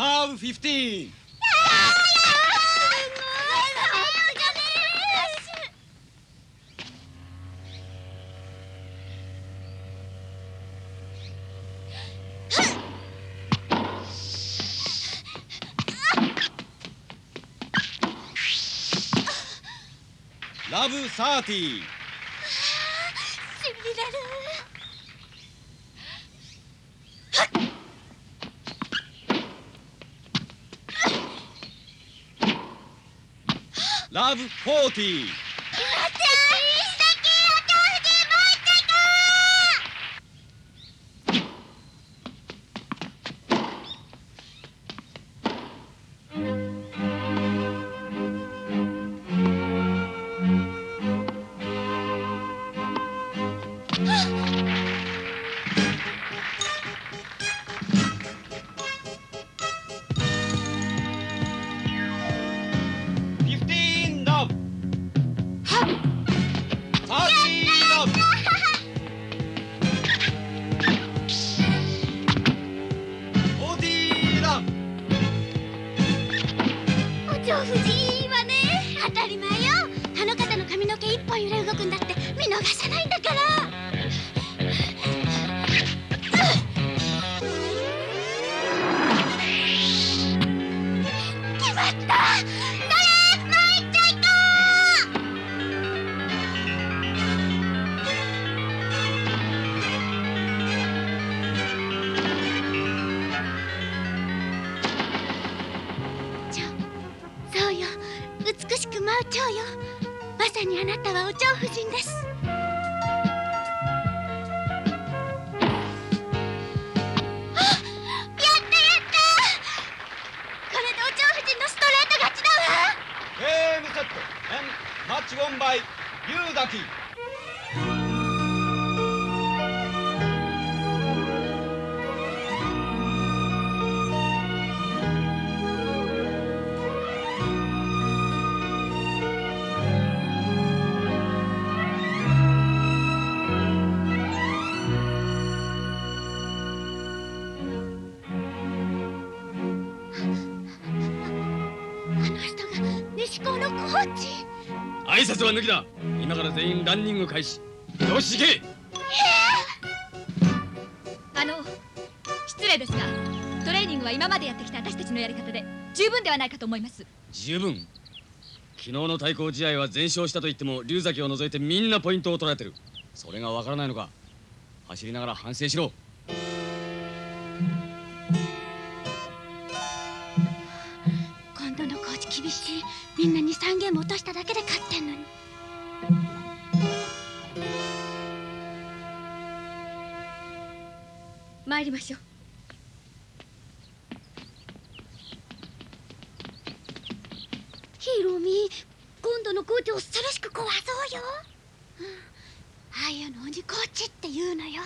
ブ15ラブ30しびれるラブ40しく舞う蝶よ。まさにあなたはお蝶夫人です。あやったやった。これでお蝶夫人のストレート勝ちだわ。ゲームセット and マッチウォンバイユーダキ抜きだ。今から全員ランニング開始。よし行け。あの失礼ですがトレーニングは今までやってきた私たちのやり方で十分ではないかと思います。十分。昨日の対抗試合は全勝したと言っても龍崎を除いてみんなポイントを取られてる。それがわからないのか。走りながら反省しろ。今度のコーチ厳しい。みんなに3ゲーム落としただけで勝ってんのに参りましょう。ヒロミ今度のコーチを恐ろしく壊そうよ、うん、ああいうの鬼コーチって言うのよ。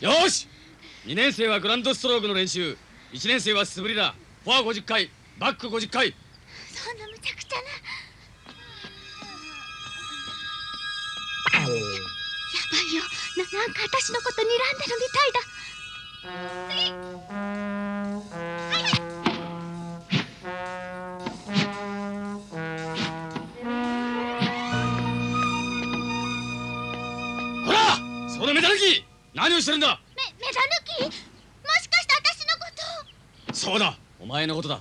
よし！2年生はグランドストロークの練習。1年生は素振りだ。フォア50回。バック50回。そんな無茶苦茶な。やばいよ。ななんか私のこと睨んでるみたいだ。次何をしてるんだ？めメダルキーもしかそうだ。お前のことだ。あ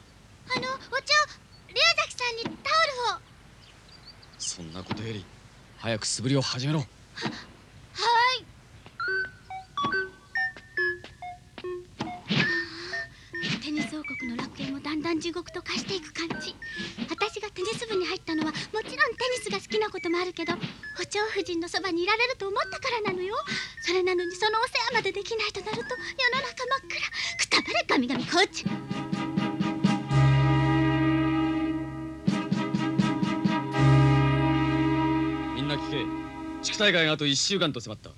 のお茶龍崎さんにタオルを。そんなことより早く素振りを始めろ。はい。テニス王国の楽園もだんだん地獄と化していく感じ。私がテニス部に入ったのはもちろんテニスが好きなこともあるけどお蝶夫人のそばにいられると思ったからなのよそれなのにそのお世話までできないとなると世の中真っ暗。くたばれ神々コーチみんな聞け。地区大会があと1週間と迫った。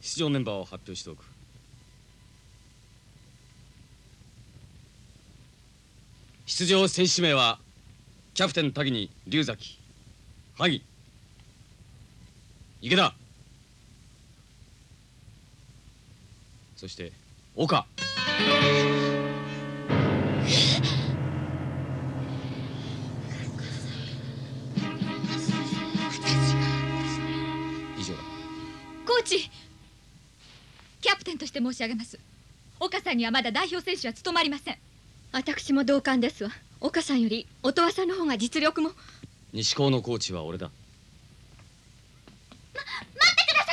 出場メンバーを発表しておく。出場選手名はキャプテン滝に龍崎萩。池田。そして岡。以上だ。コーチキャプテンとして申し上げます。岡さんにはまだ代表選手は務まりません。私も同感ですわ。岡さんより音羽さんの方が実力も。西高のコーチは俺だ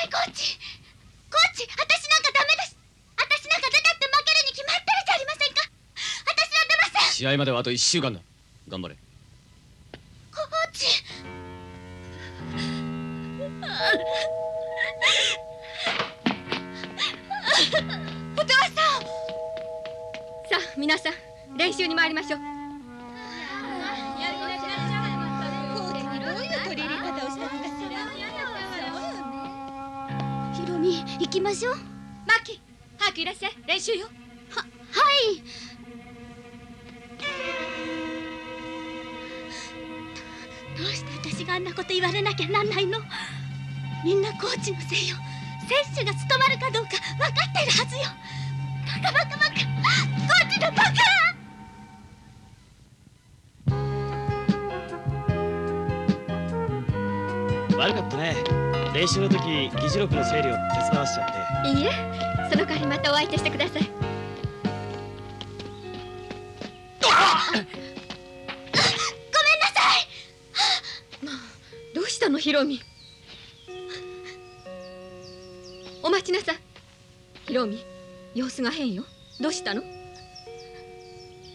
さいコーチコーチ私なんかダメです私なんか出たって負けるに決まってるじゃありませんか私は出ません試合まではあと1週間だ。頑張れ。コーチ。音羽さんさあ皆さん練習に参りましょう。コーチにどういう取り入れ方をしたのかしら。ヒロミ行きましょう。はマッキー早くいらっしゃい。練習よ。はいんなこと言われなきゃなんないの。みんなコーチのせいよ。選手が務まるかどうか分かっているはずよ。バカバカバカ。コーチのバカ。悪かったね。練習の時議事録の整理を手伝わしちゃって。いいえ。その代わりまたお相手してくださいごめんなさいどうしたのヒロミお待ちなさい。ヒロミ様子が変よ。どうしたの？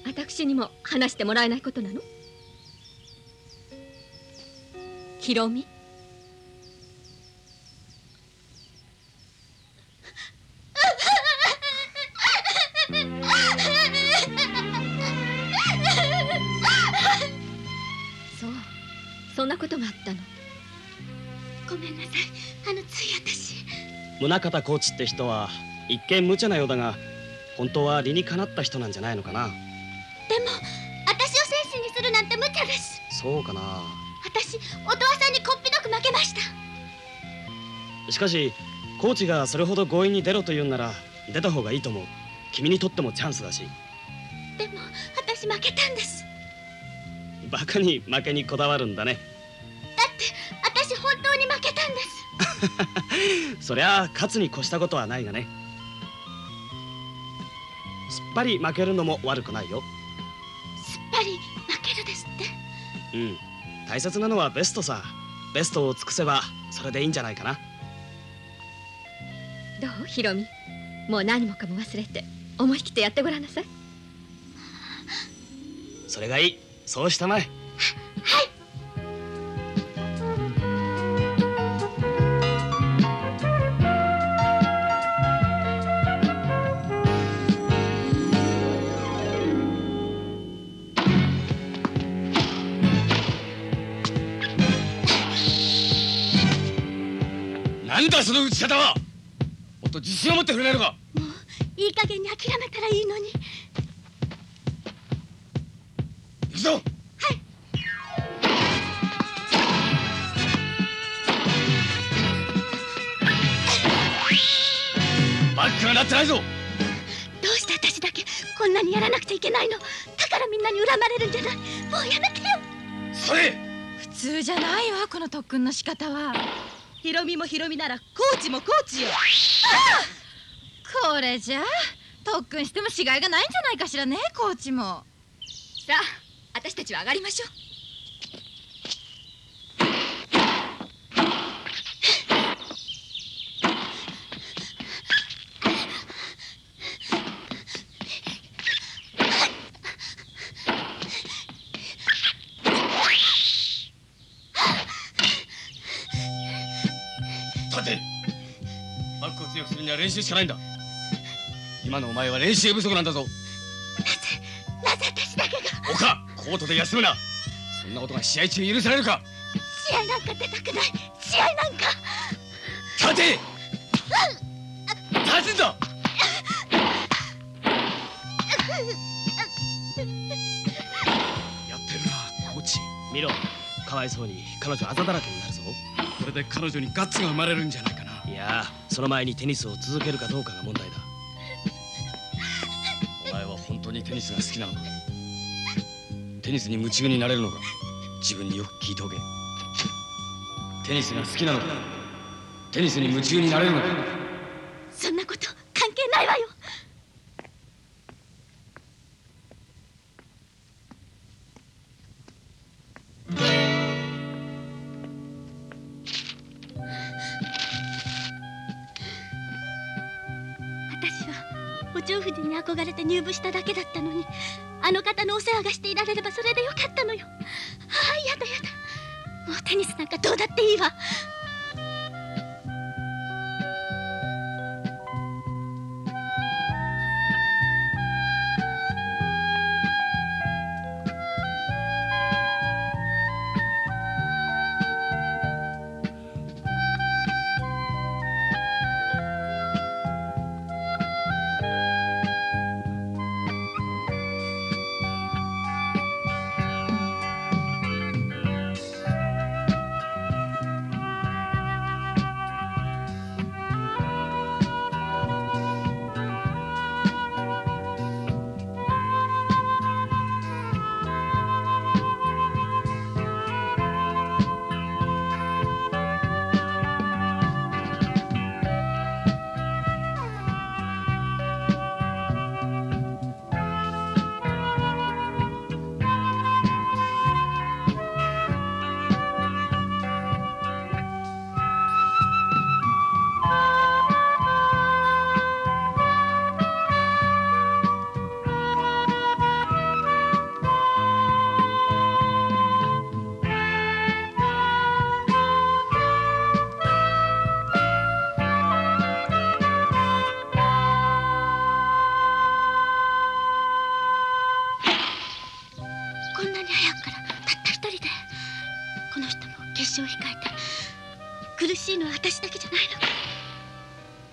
私にも話してもらえないことなの？ヒロミそう。そんなことがあったの。ごめんなさい。あのつい私宗像コーチって人は一見無茶なようだが本当は理にかなった人なんじゃないのかな。でも私を選手にするなんて無茶です。そうかな私音羽さんにこっぴどく負けました。しかしコーチがそれほど強引に出ろと言うんなら出た方がいいと思う。君にとってもチャンスだし。でも私負けたんです。バカに負けにこだわるんだねそりゃあ勝つに越したことはないがね。すっぱり負けるのも悪くないよ。すっぱり負けるですって？うん。大切なのはベストさ。ベストを尽くせばそれでいいんじゃないかな。どうヒロミ？もう何もかも忘れて思い切ってやってごらんなさい。それがいい。そうしたまえだその打ち方はもっと自信を持ってくれないのか。もういい加減に諦めたらいいのに。行くぞ。バックがなってないぞ。どうして私だけこんなにやらなくちゃいけないの？だからみんなに恨まれるんじゃない。もうやめてよ。それ。普通じゃないわこの特訓の仕方はヒロミもヒロミならコーチもコーチよ。ああこれじゃ特訓しても違いがないんじゃないかしらねコーチも。さあ私たちは上がりましょう。は練習しかないんだ。今のお前は練習不足なんだぞ。なぜ私だけが。岡コートで休むな。そんなことが試合中許されるか。試合なんか出たくない。試合なんか。立て！立つんだ！やってるなコーチ。見ろ。かわいそうに彼女あざだらけになるぞ。これで彼女にガッツが生まれるんじゃないかな。いやその前にテニスを続けるかどうかが問題だ。お前は本当にテニスが好きなのか？テニスに夢中になれるのか？自分によく聞いておけ。テニスが好きなのか？テニスに夢中になれるのか？はお蝶夫人に憧れて入部しただけだったのにあの方のお世話がしていられればそれでよかったのよ。ああやだやだ。もうテニスなんかどうだっていいわ。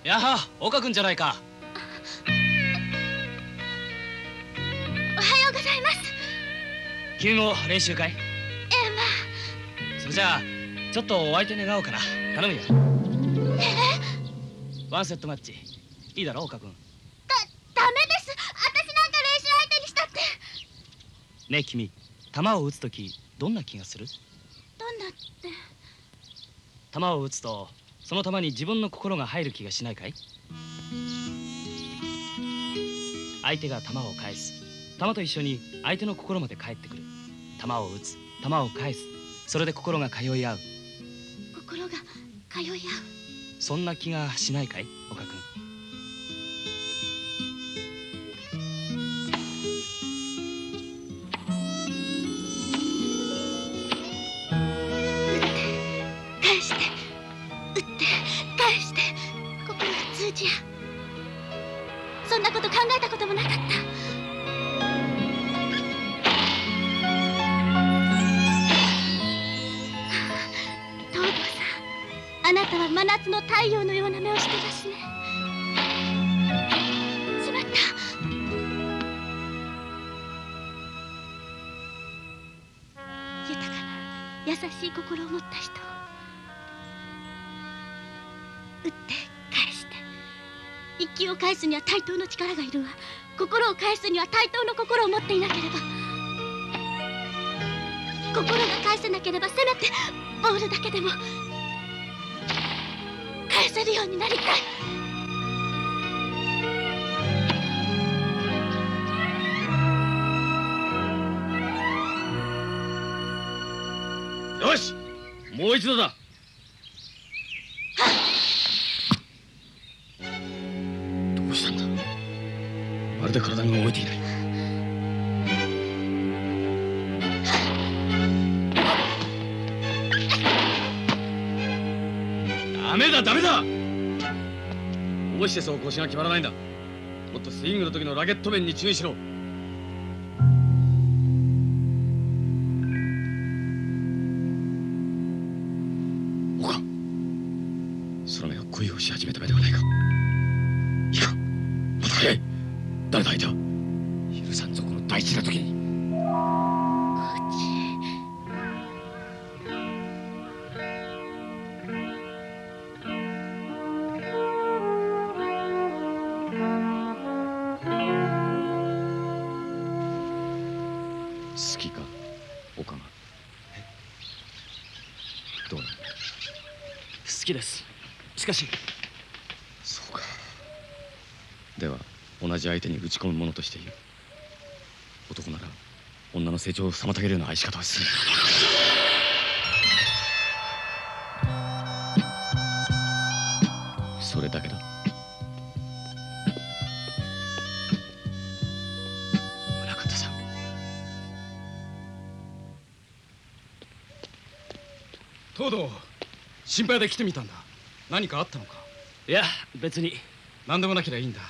やは岡君じゃないか。おはようございます。君も練習会？ええまそれじゃあちょっとお相手願おうかな。頼むよ。ワンセットマッチ。いいだろ岡君。あだダメです。私なんか練習相手にしたって。ねえ君。球を打つ時どんな気がする？どんなって。球を打つとその球に自分の心が入る気がしないかい？相手が球を返す。球と一緒に相手の心まで返ってくる。球を打つ。球を返す。それで心が通い合う。心が通い合う。そんな気がしないかい？岡君。返えたこともなかった東堂さんあなたは真夏の太陽のような目をしてますね。しまった。豊かな優しい心を持った人。気を返すには対等の力がいるわ。心を返すには対等の心を持っていなければ。心が返せなければせめてボールだけでも返せるようになりたい。よしもう一度だ。で体が動いていない。ダメだダメだ。どうしてそう腰が決まらないんだ。もっとスイングの時のラケット面に注意しろ。誰だ相手は許さんぞこの大事な時に。好きか岡がどうだ好きです。しかしそうかでは同じ相手に打ち込む者として言う男なら女の成長を妨げるような愛し方はする。それだけだ。宗像さん。東堂心配で来てみたんだ。何かあったのか？いや別に。何でもなければいいんだ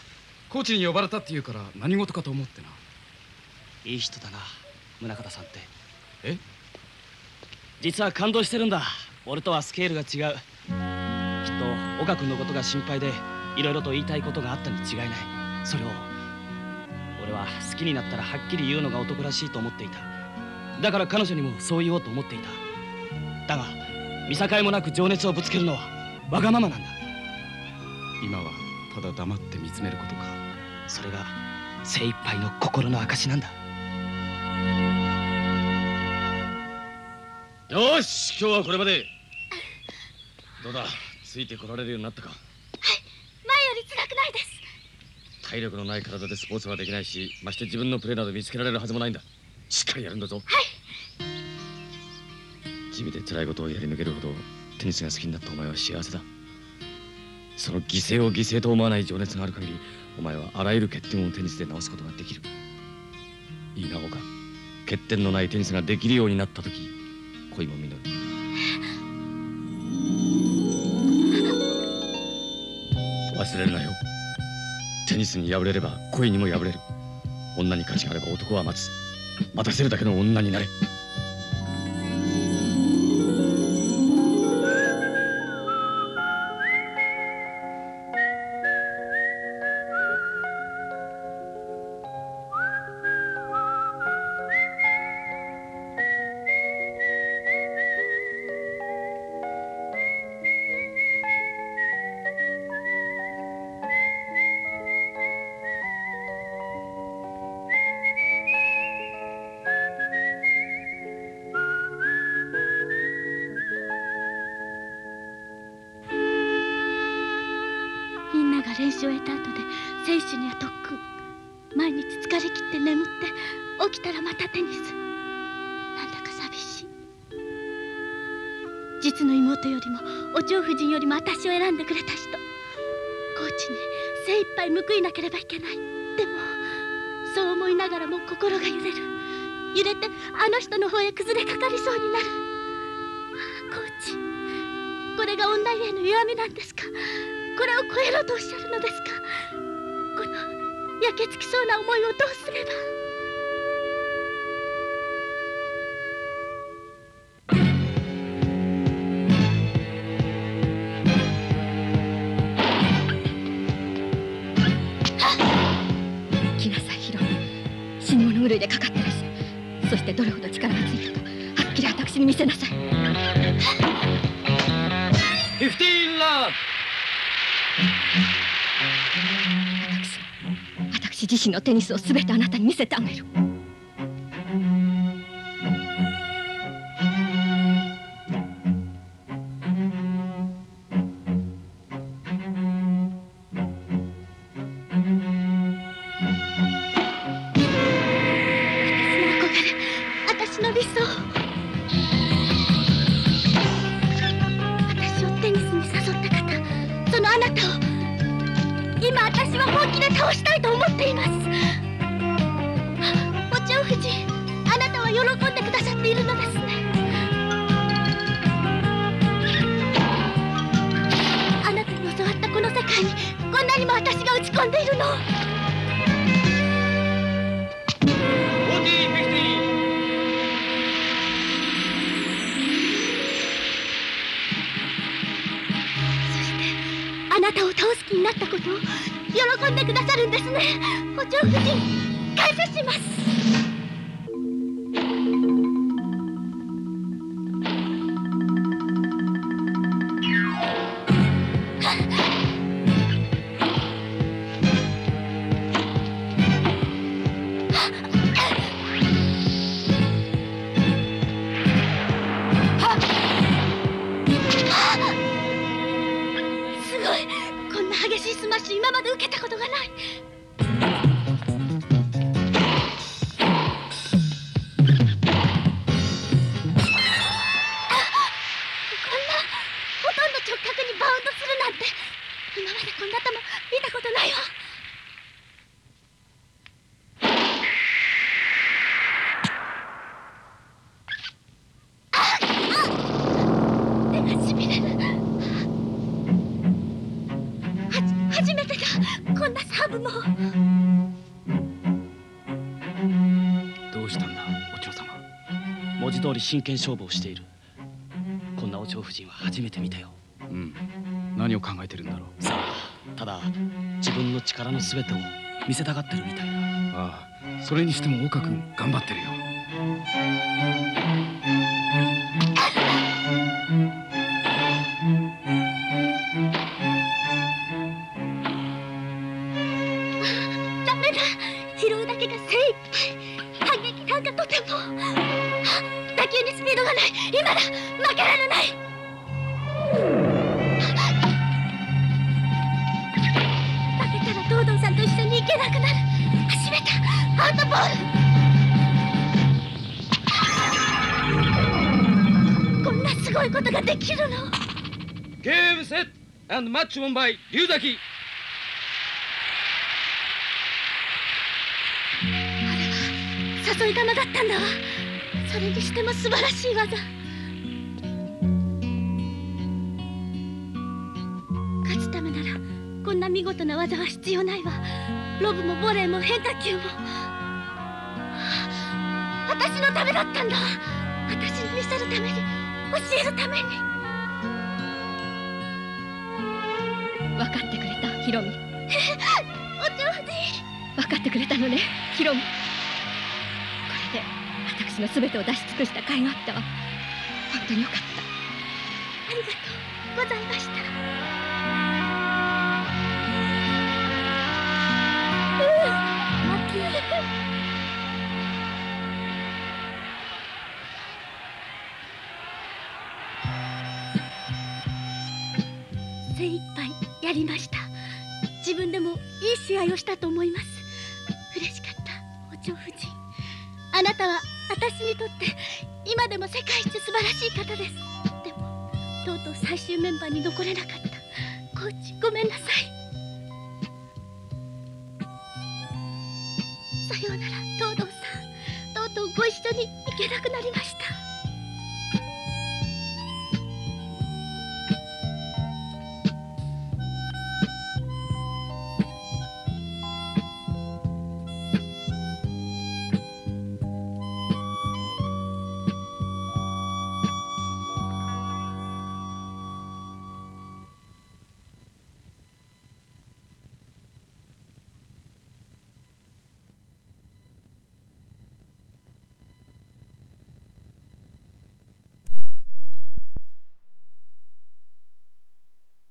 コーチに呼ばれたって言うから何事かと思ってな。いい人だな宗像さんって。え？実は感動してるんだ。俺とはスケールが違う。きっと岡君のことが心配でいろいろと言いたいことがあったに違いない。それを俺は好きになったらはっきり言うのが男らしいと思っていた。だから彼女にもそう言おうと思っていた。だが見境もなく情熱をぶつけるのはわがままなんだ。今はただ黙って見つめることかそれが精一杯の心の証なんだ。よし今日はこれまで。どうだついてこられるようになったか？前より辛くないです。体力のない体でスポーツはできないしまして自分のプレーなど見つけられるはずもないんだ。しっかりやるんだぞ。はい。地味で辛いことをやり抜けるほどテニスが好きになったお前は幸せだ。その犠牲を犠牲と思わない情熱がある限りお前はあらゆる欠点をテニスで直すことができる。いいな岡。欠点のないテニスができるようになった時恋も実る。忘れるなよ。テニスに敗れれば恋にも敗れる。女に価値があれば男は待つ。待たせるだけの女になれ。手には特訓毎日疲れ切って眠って起きたらまたテニスなんだか寂しい。実の妹よりもお蝶夫人よりも私を選んでくれた人。コーチに精一杯報いなければいけないでもそう思いながらも心が揺れる。揺れてあの人の方へ崩れかかりそうになる。ああコーチこれが女ゆえの弱みなんですかこれを超えろとおっしゃるのですか？焼けつきそうな思いをどうすれば？来なさいヒロ。死に物狂いでかかってらっしゃいそしてどれほど力がついたかはっきり私に見せなさい。私私自身のテニスを全てあなたに見せてあげる。んでくださるんですね。お嬢夫人感謝します。まし今まで受けたことがない。真剣勝負をしている。こんなお蝶夫人は初めて見たよ。うん。何を考えてるんだろう。さあただ自分の力の全てを見せたがってるみたいだ。ああそれにしても岡君頑張ってるよきるの。ゲームセットマッチオンバイ龍崎。誘い玉だったんだわ。それにしても素晴らしい技。勝つためならこんな見事な技は必要ないわ。ロブもボレーも変化球も。私のためだったんだ私に見せるために教えるためにかってくれたヒロミ。お嬢夫人分かってくれたのねヒロミ。これで私の全てを出し尽くした甲斐があったわ。本当によかった。ありがとうございました試合をしたと思います。嬉しかった。お嬢夫人。あなたは私にとって今でも世界一素晴らしい方です。でもとうとう最終メンバーに残れなかった。コーチごめんなさい。さようなら東堂さん。とうとうご一緒に行けなくなりました。